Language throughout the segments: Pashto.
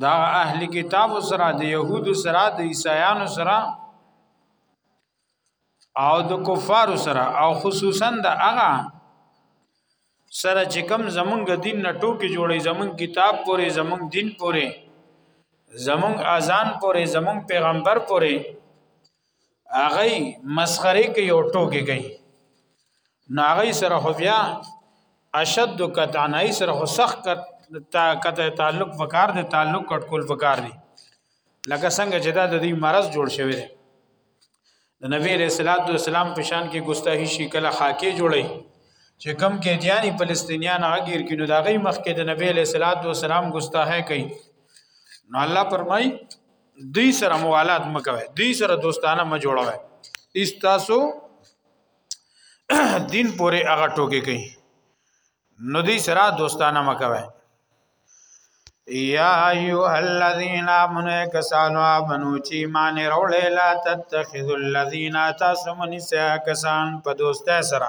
دا اهل کتاب سره د يهود سره د عیسایانو سره او د کفار سره او خصوصا د هغه سره چې کوم زمونږ دین نه ټوکی جوړي زمونږ کتاب پورې زمونږ دین پورې زمونږ اذان پورې زمونږ پیغمبر پورې هغه مسخره کوي او ټوکې کوي نو هغه سره خو بیا اشد کتعنای سره خو سخت کته تعلق وکړ دي تعلق کټ کول وکړ دي لکه څنګه چې دا د دې مرض جوړ شوی دی د نبی رسول الله والسلام په شان کې ګستاهی شي کله خاکه جوړي چې کم کې دیانی فلسطینیان هغیر کینو دا غي مخ کې د نبی له صلوات و سلام ګستاهه کوي نو الله فرمای دوی سره موالات مکوي دوی سره دوستانه م جوړوي استاسو دین پورې هغه ټوکی کوي نو دوی سره دوستانه مکوي یا ایو الذین آمنوا کسانو آمنو چې ایمان وروړې لا تتخذوا الذین تاسو منی سه کسان په دوسته سره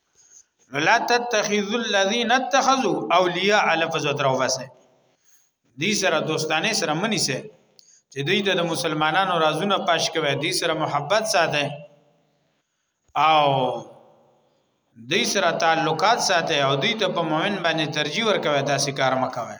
نو لا تتخذوا الذين اتخذوا اولیاء لفظ درو وسه دې سره دوستانه سره منی سه چې دوی ته د مسلمانانو رازونه پاش کوي دې سره محبت ساته او دې سره تعلقات ساته او دې ته په مؤمن باندې ترجیح ورکوي دا سکار مکوي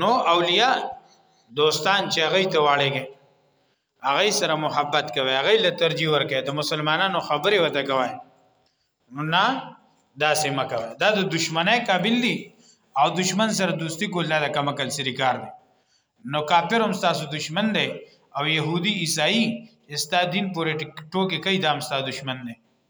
نو اولیاء دوستان چې هغه ته واړېږي هغه سره محبت کوي هغه له ترجیح ورکړي د مسلمانانو خبرې وته کوي نو نه دا سیمه کوي دا د دشمنه قابل دي او دشمن سره دوستی کول دا کم کل سری کار دی نو کافر هم تاسو دشمن دی او يهودي عیسائی استا دین پورې ټوکی کوي دا هم تاسو دشمن دی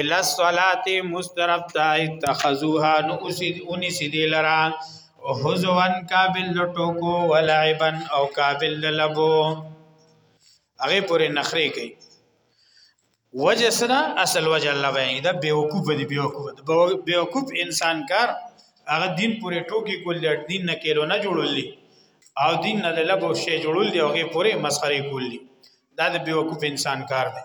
الا الصلاه مسترف تا اتخذوها نو اسید اونی سیدی لرا حزوان قابل لټوکو ولعبن او قابل لبو هغه پورې نخري کوي وجه سره اصل وجه الله بیان دا بیوقوف دی بیوقوف بیوقوف انسان کار هغه دین پورې ټوکی کول دین نه کېلو نه جوړول دي او دین نه لبو شی جوړول دي هغه پورې مسخري کول دي دا د بیوقوف انسان کار دی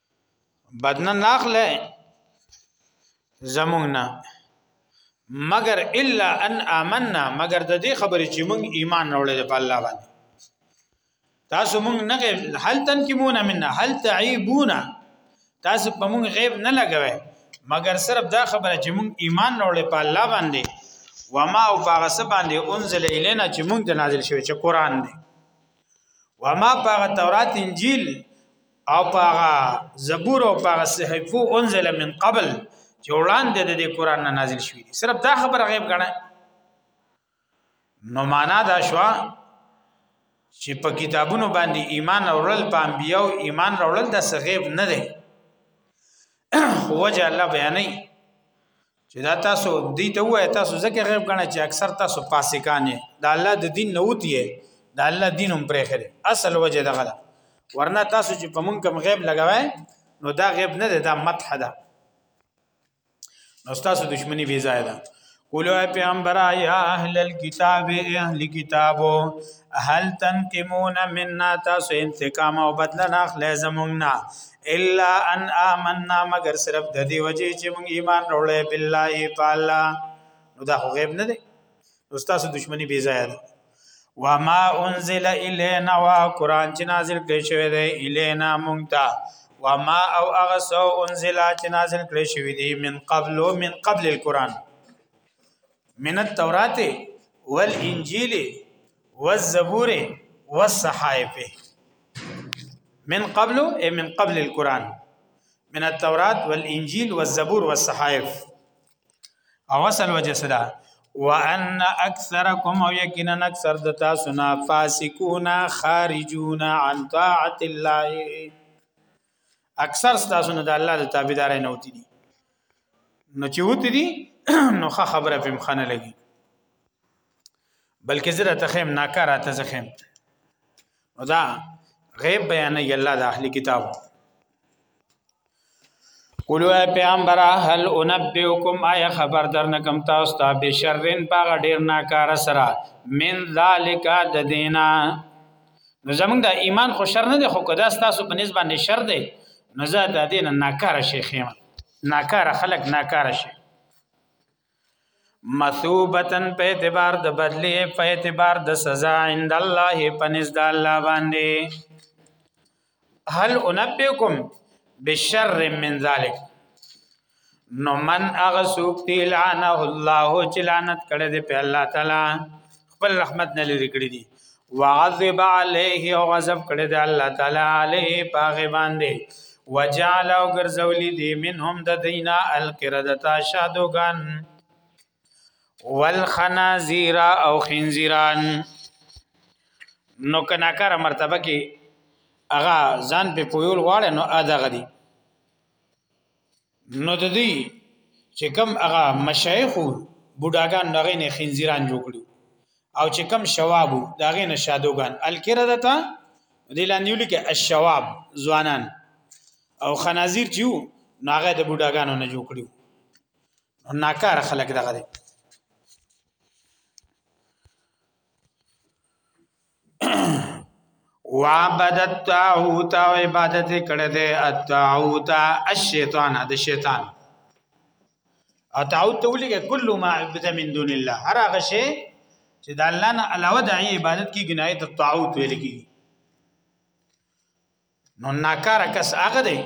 بدنه ناخله زمونږ نه مگر الا ان آمنا مگر د دې خبرې چې مونږ ایمان راوړل په الله باندې تاسو مونږ نه هل تنکمون منا هل تعيبون تاسو په مونږ غیب نه لګوي مگر صرف دا خبره چې مونږ ایمان راوړل په الله باندې وما او باغ سباندې انزل الینا چې مونږ ته نازل شوی چې قران دی وما باغ تورات انجیل او پاغه زبور او پاغه صحیفو انزل من قبل چې وړاندې د دې قران نه نازل شوی دی صرف دا خبره غیب غنه نو معنا دا شو چې په کتابونو باندې ایمان اورل په انبیو ایمان اورل د غیب نه دی وجه الله بیانې چې دا تاسو دې ته وای تاسو ځکه غیب غنه چې اکثر تاسو فاسقان یې دا الله د دین نوت یې دا الله دین هم پرې خره اصل وجه دغه ده ورنه تاسو چې په مونږ کوم غیب لګوي نو دا غیب نه ده دا مدح ده نو تاسو دښمنی بی ځای ده قولوا پیغمبر یا اهل الكتاب اهل کتابو هل تنقمون منا تاسو انتقام او بدل نه اخلي زمونږنا الا ان آمنا مگر صرف د دې وجه چې مونږ ایمان وروړې بالله تعالی نو دا خو غیب نه دی نو تاسو دښمنی بی ځای ده وما انزل الینا وا قران چې نازل کړی شوی دی الینا مونږ ته وما او اغسو انزل چې نازل کړی شوی دی من قبل من قبل القران من التوراته والانجيل والزبور والصحائف من قبل اي من قبل القران من التوراة والانجيل والزبور والصحائف او اصل وجه صدا وان اكثركم او يقينا اكثر د تاسو نه فاسقون خارجون عن طاعه الله اکثر ستاسو نه د الله د تابعداري نه وتی دي نو چې وتی دي نو ښه خبره په مخانه لګي بلکې زه راته خیم ناکاره ته زه خیم نو دا غیب بیان ای الله د اهلی کتاب قولوا پیغمبر هل انبئکم آیا خبر درنکم تاسو ته بشرن باغ ډیر ناکاره سره من ذالک د دینه نو زمونږ د ایمان خو شر نه دی خو کدا تاسو په نسبت باندې شر دی نو زه د دین ناکاره شي خیم ناکاره خلق ناکاره شي مثوبتن په اعتبار د بدلی په اعتبار د سزا عند الله پنځ د الله باندې هل انبئکم بشر من ذلک نو من هغه سوک دی لعنه الله چې لعنت کړی دی په الله تعالی خپل رحمت نه لري کړی دی وعذب علیه او غضب کړی دی الله تعالی علیه پاغه باندې وجعل او ګرځولی دی منهم د دینا القردتا شادوغان والخنازیر او خنزیران نو کناکار مرتبه کې هغه ځان په پویول غواړي نو ادا غدي نو د دې چې کم هغه مشایخ بوډاګان دغه نه خنزیران جوړ کړو او چې کم شواب دغه نه شادوګان الکره دتا د لاندې لیکه الشواب ځوانان او خنازیر چې نو هغه د بوډاګانو نه جوړ کړو ناکار خلک دغه دي وعبدت طاغوت او عبادت کړه دې الطاغوت الشیطان د شیطان او تعود ته ولګي کل ما عبد من دون الله هر هغه شی چې د الله نه علاوه د عبادت کی جنایت الطاغوت ویل کیږي نو ناکار کس هغه دی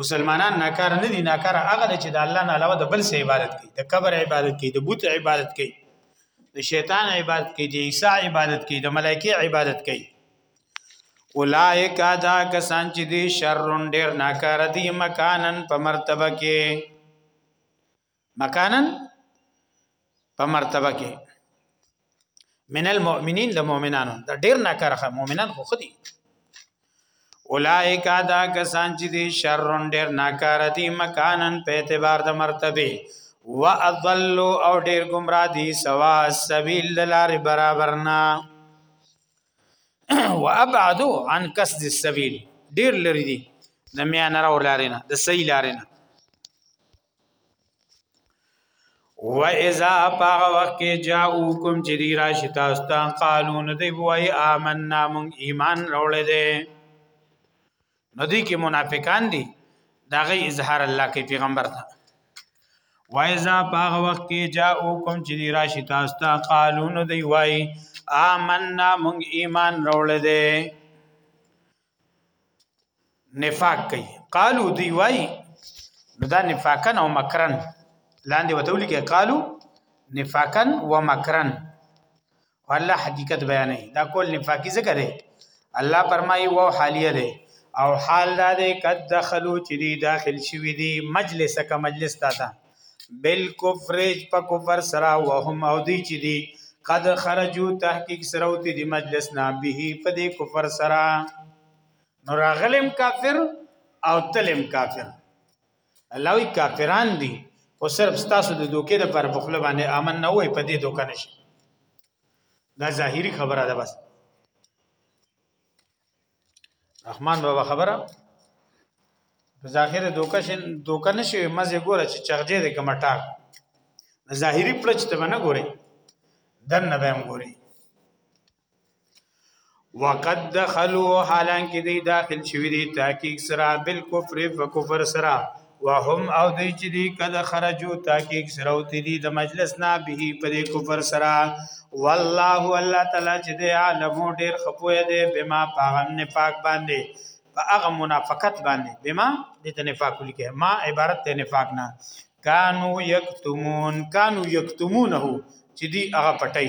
مسلمانان ناکار نه دي ناکار هغه دی چې د الله نه علاوه د بل څه عبادت کوي د قبر عبادت کوي د بت عبادت کوي د شیطان عبادت کوي د عیسی عبادت کوي د ملایکی عبادت کوي اولائک دا کسان چې دي شرون ډیر ناکار دي مکانن په مرتبه کې مکانن په مرتبه کې من المؤمنین د مؤمنانو دا ډیر ناکارخه مؤمنان خو خدي اولائک دا کسان چې دي شرون ډیر ناکار دي مکانن په اعتبار د مرتبه واضلوا او ډیر گمراه دي سوا سبیل لار برابرنا وابعدوا عن قصد السبيل ډیر لري دي د میانه راو لارینه د صحیح لارینه و اذا پاغه وخت کې جاءوکم چې دی راشي تاسو ته قالون دی وای آمنا مون ایمان راولې دي ندی کې منافقان دي داغه اظهار الله کې پیغمبر ته وایزا پاغ وخت کې جاءوکم چې دی راشي تاسو ته قالون دی وای آمنا مونږ ایمان راوړل دي نفاق کوي قالو دی وای نو دا نفاقن او مکرن لاندې وته ولیکي قالو نفاقن و مکرن والله حقیقت بیانې دا کول نفاقی څه کوي الله فرمایي وو حالیه ده او حال دا ده قد دخلوا چې دی داخل شوی دی مجلس کا مجلس تا ته بالکفر په کفر سره وهم او دی چې دی قد خرجو تحقیق سره او دی مجلس نه به په دې کفر سره نو راغلم کافر او تلم کافر الله وی کافران دي او صرف تاسو د دوکې د پر بخله باندې امن نه وای په دې دوکه نشي دا ظاهری خبره ده بس رحمان بابا خبره په ظاهر دوکه شین دوکه نشي مزه ګوره چې چغجه دې کومه ټاک ظاهری پلچ ته نه ګوري دن نه به ګوري وقد دخلوا حالانکه دی داخل شوی دی تحقیق سره بالکفر فکفر سره وهم او دی چې دی کله خرجو تحقیق سره او تیری د مجلس نه به په دې کفر سره والله الله تعالی چې دی عالم ډیر خپوی دی بما پاغم نه پاک باندې په هغه منافقت باندې بما د نفاق لیکه ما عبارت ته نفاق نه کانو یکتمون کانو یکتمونه چې دی هغه پټي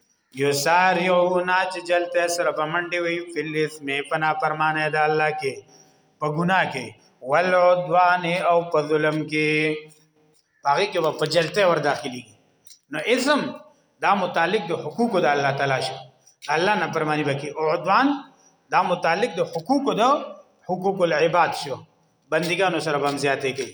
یساریو نا چې جلته سره په منډي وي فلس می پنا پرمانه د الله کې په ګنا کې ولعدوان او په ظلم کې هغه کې په جلته ور داخلي نو اسم دا متعلق د حقوق د الله تعالی شو الله نه پرمانی بکی او عدوان دا متعلق د حقوق د حقوق العباد شو بندګانو سره بم زیاتې کوي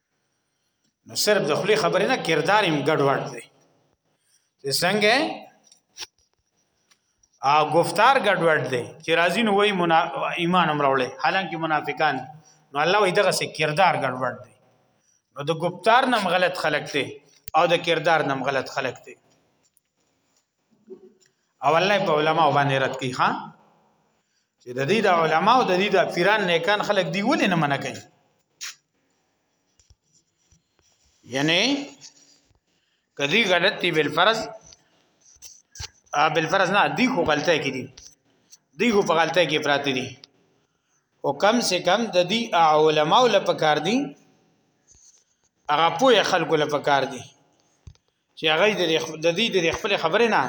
نو صرف د خلی خبرې نه کردار هم ګډوډ دی چې څنګه ا گفتار ګډوډ دی چې راځي نو وای منا... ایمان هم راولې حالانکه منافقان نو الله وي دغه سي کردار ګډوډ دی نو د گفتار نم غلط خلق دی او د کردار نم غلط خلق دی او الله په علما باندې رد کوي ها چې د دې د علما او د دې د پیران نیکان خلک دی ولې نه منع کوي یعنی کدی غلط دی بل فرض بل فرض نه دی خو غلطه کې دي دی خو په غلطه کې پراته دي او کم سے کم د دې علماء لپاره کار دي هغه پوهه خلکو لپاره کار دي چې هغه د دې د خپل خبرې نه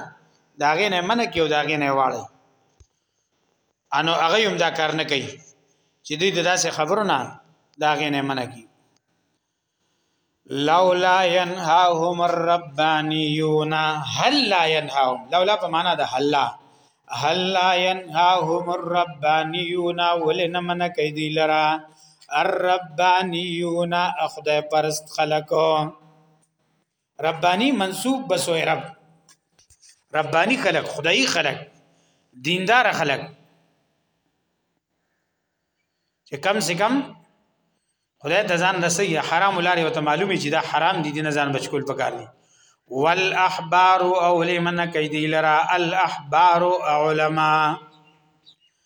دا غې نه منه کیو دا غې نه واړی انو هغه هم دا کار نه کوي چې دې داسې خبرو نه دا غې نه منه کی لولا ينهاهم الربانيون هل لا ينهاهم لولا په معنا ده هل لا هل لا ينهاهم الربانيون ولن من کیدی لرا الربانيون اخدای پرست خلقو ربانی منسوب بسوی رب ربانی خلق خدای خلق دیندار خلق چې کم سے کم خدای د ځان رسي حرام لارې او ته معلومي چې دا حرام دي دین ځان بچکول پکار دي والاحبار او لمن کیدی لرا الاحبار علماء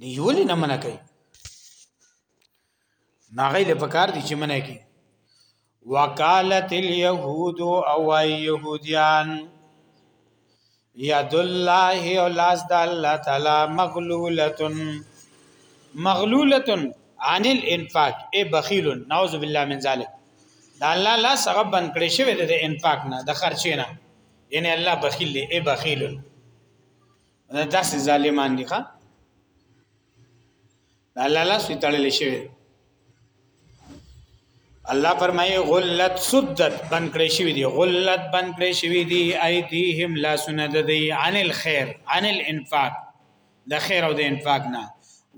دی ولې نه منع کوي ناغې له پکار دي چې منع کوي وقالت اليهود او يهوديان يد الله او لاس د الله تعالی مغلوله مغلوله عن الانفاق اي بخيل نعوذ بالله من ذلك دا الله لا سبب بن کړی شوی د انفاق نه د خرچې نه یعنی الله بخیل دی اي بخیل دا داسې ظالمان دي ښا دا الله لاس وتړل شي الله فرمایي غلت سدت بن کړی شوی دی غلت بن کړی شوی دی ايديهم لا سند دی عن الخير عن الانفاق د خیر او د انفاق نه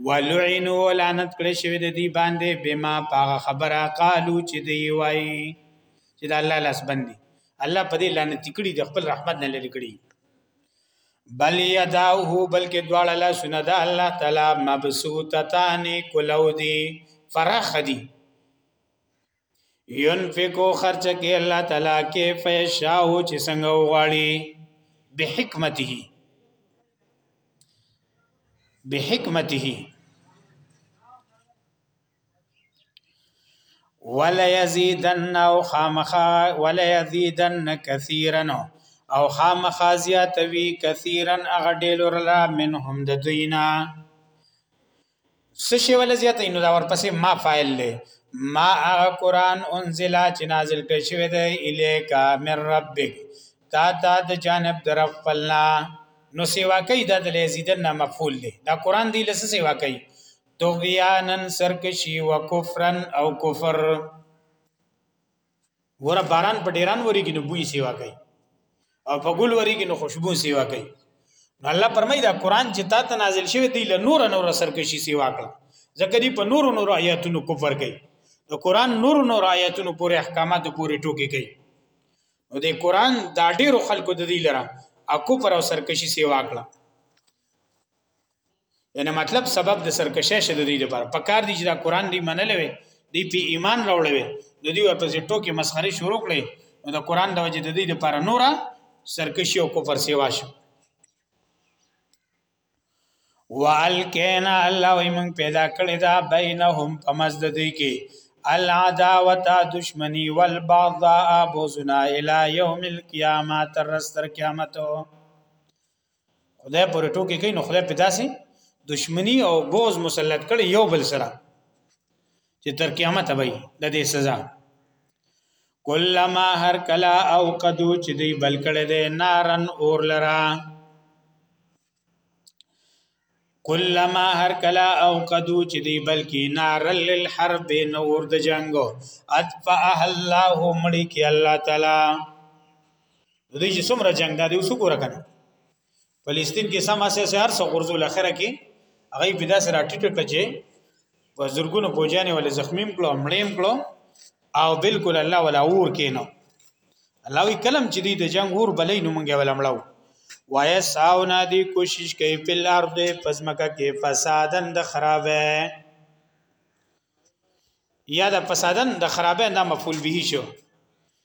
ولعنوا ولعنت کړی شوی دی باندې بما پاغه خبره قالو چې دی وای چې د الله لاس بندي الله په دې لعنت کړی د خپل رحمت نه لری کړی بل یداه بلکې دواړه لاسونه د الله تعالی مبسوطتان کلو دي فراخ دي ينفقو خرچ کې الله تعالی کې فیشاو چې څنګه وغواړي به حکمته به حکمته ولا یزیدن او خامخا ولا یزیدن کثیرا او خامخا زیاتوی کثیرا اغه ډیلور لا منهم د دوینا سشی ولا زیات نو دا ورپسې ما فاعل له ما اغه قران انزل چې نازل کړي شوی دی الیکا من ربک تا تا د جانب در خپلنا نو سیوا کوي د لزیدن مفعول دی دا قران دی لسه سیوا کوي طغیانا سرکشی و کفرن او کفر ګور باران په ډیران وری کې نو بوی سیوا کوي او په ګل وری کې نو خوشبو سیوا کوي الله پرمای دا قران چې تا ته نازل شوی دی له نور نور سرکشي سیوا کوي ځکه دی په نور نور آیاتونو کفر کوي نو قران نور نور آیاتونو پورې احکامات پورې ټوکی کوي نو د قران دا ډیرو خلکو د دې لره اکو پر او سرکشي سیوا کړه یعنی مطلب سبب د سرکشه شه د دې لپاره په کار دي چې دا قران دی منلې وي دی په ایمان راوړل وي د دې ورته ټوکی مسخري شروع کړي نو د قران د وجې د دې لپاره نورا سرکشي او کفر سیوا شو والکینا الله وی من پیدا کړی دا بینهم پمز د دې کې العداوت دشمنی والبغضاء بوزنا الی یوم القیامه تر رستر قیامتو خدای پر ټوکی کوي نو خدای په داسې دشمنی او بوز مسلط کړي یو بل سره چې تر قیامت به د دې سزا کلما هر کلا او قدو چې دی بل کړي دي نارن اور لرا کلما هر کلا او قدو چې دی بلکې نار للحرب نور د جنگ اطفئه الله مړی کې الله تعالی دوی چې څومره جنگ دا دی وسو ګور کنه فلسطین کې سم اسه سه هر څو غرزو لخره کې هغه بدا سره ټټ کچې په زرګونو فوجانې ول زخمیم کړو مړیم کړو او بالکل الله ولا اور کینو الله وی کلم چې دی د جنگ اور بلې نو مونږه ولا مړو وای ساو نادي کوشش کوي په لار دې پزمکه کې فسادن د خرابه یا د فسادن د خرابه نه مفعول به شو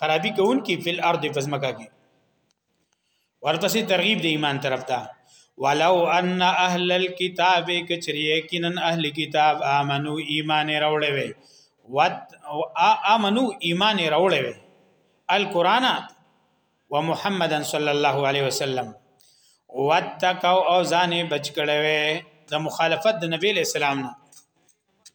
خرابي کوونکي فل ارض فزمکا کې ورپسې ترغیب د ایمان طرف ته ولو ان اهل الكتاب کچری یقینا اهل کتاب امنو ایمان راوړې وي وات امنو ایمان راوړې وي القرآن ومحمد صلی الله علیه وسلم واتقوا او ځان بچ کړي د مخالفت د نبی له سلام نه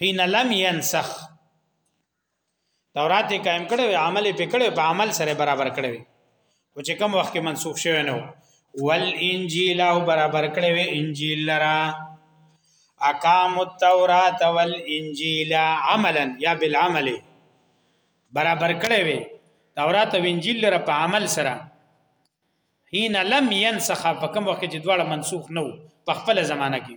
حين لم ينسخ تورات یې قائم کړو عمل یې پکړو په عمل سره برابر کړو او چې کوم وخت کې منسوخ شوی نو ول انجیل او برابر کړو انجیل لرا اقام التورات والانجیل عملا یا بالعمل برابر کړو تورات او انجیل لرا په عمل سره حين لم ينسخ په کوم وخت چې دواړه منسوخ نو په خپل زمانہ کې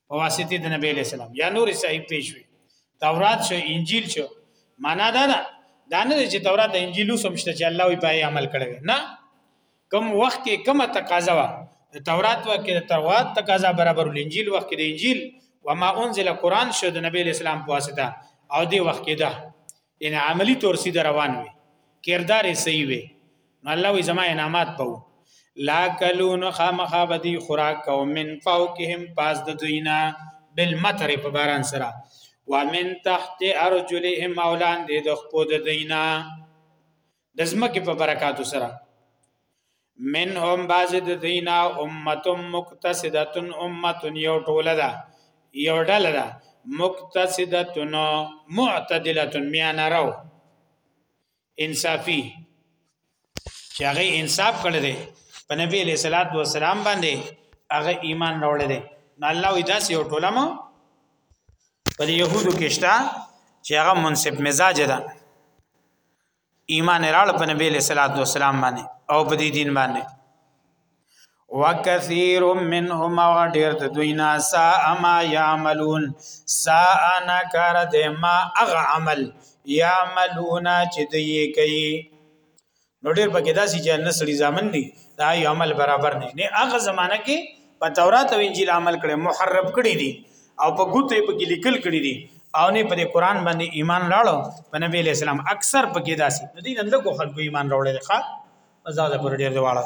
په واسطه د نبی له سلام یا نور صاحب پیش وي تورات شو انجیل شو معنا دا ده دا نه چې تورات د انجیلو سمشته چې الله وی په عمل کړی نه کم وخت کې کم تقاضا وا د تورات وخت کې د تورات تقاضا برابر ول انجیل وخت کې د انجیل و ما انزل قران شو د نبی اسلام په واسطه او دی وخت کې ده ان عملی طور سید روان وي کردار یې صحیح وي نو الله وي زما انعامات پاو لا کلون خامخا بدی خوراک کو من فوقهم پاس د دوینا بالمطر په باران سره ومن تحت ارجلهم اولان دې د خپو د دوینا د زمکه په برکاتو سره من هم باز د دینا امه مقتصده امه یو ټوله ده یو ډله ده مقتصده معتدله میانه راو انصافی چې هغه انصاف کړی دی په نبی له صلوات و سلام باندې هغه ایمان راوړی دی نو الله وی داس یو ټوله مو په يهودو کې شته چې هغه منصف مزاج ده ایمان راړ په نبی له صلوات و سلام باندې او په دې دین باندې وکثیر منهم او ډیر د دوی نه سا اما یعملون سا انا کار د ما اغ عمل یعملون چې دوی کوي نو ډیر پکې داسې چې نه سړي ځامن دي دا یو عمل برابر نه نه هغه زمانہ کې په تورات او انجیل عمل کړي محرب کړي دي او په ګوتو یې پکې لیکل کړی دي او نه په قرآن باندې ایمان راړو په نبی له سلام اکثر پکې داسي نو دین له کو خلکو ایمان راوړل ښه آزاد پر ډیر دی واړه